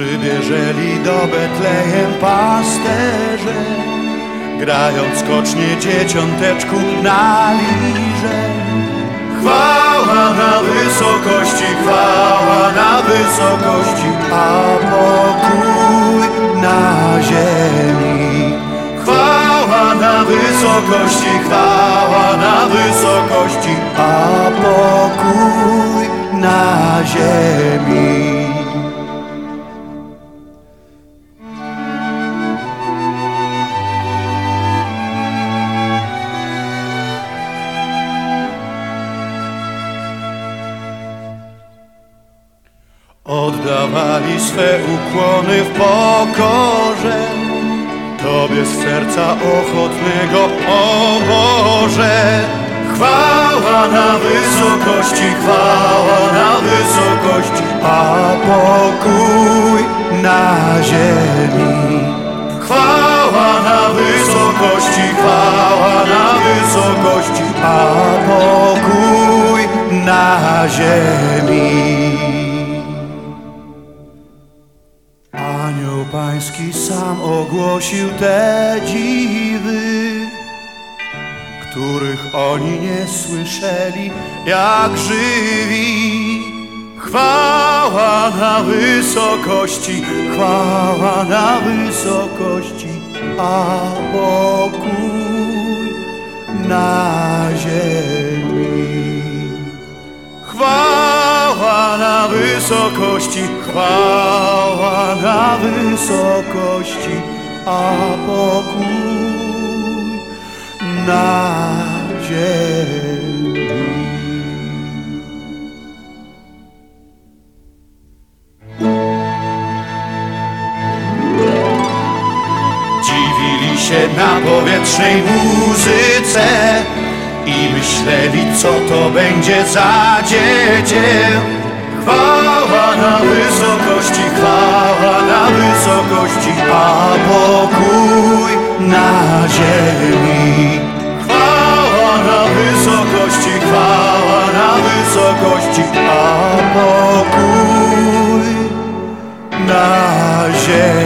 Przybierzeli do Betlejem pasterze, grając skocznie dzieciąteczku na lirze. Chwała na wysokości, chwała na wysokości, a pokój na ziemi. Chwała na wysokości, chwała na wysokości, a pokój na ziemi. Oddawali swe ukłony w pokorze. Tobie z serca ochotnego, o Boże. Chwała na wysokości, chwała na wysokości A pokój na ziemi. Chwała na wysokości, chwała na wysokości A pokój na ziemi pański sam ogłosił te dziwy, których oni nie słyszeli jak żywi. Chwała na wysokości, chwała na wysokości, a pokój na ziemi. Chwała na wysokości, chwała wysokości, a pokój na ziemi. Dziwili się na powietrznej muzyce i myśleli, co to będzie za dziecię. Chwała na wysokości, wysokości, a pokój na ziemi. Chwała na wysokości, chwała na wysokości, a pokój na ziemi.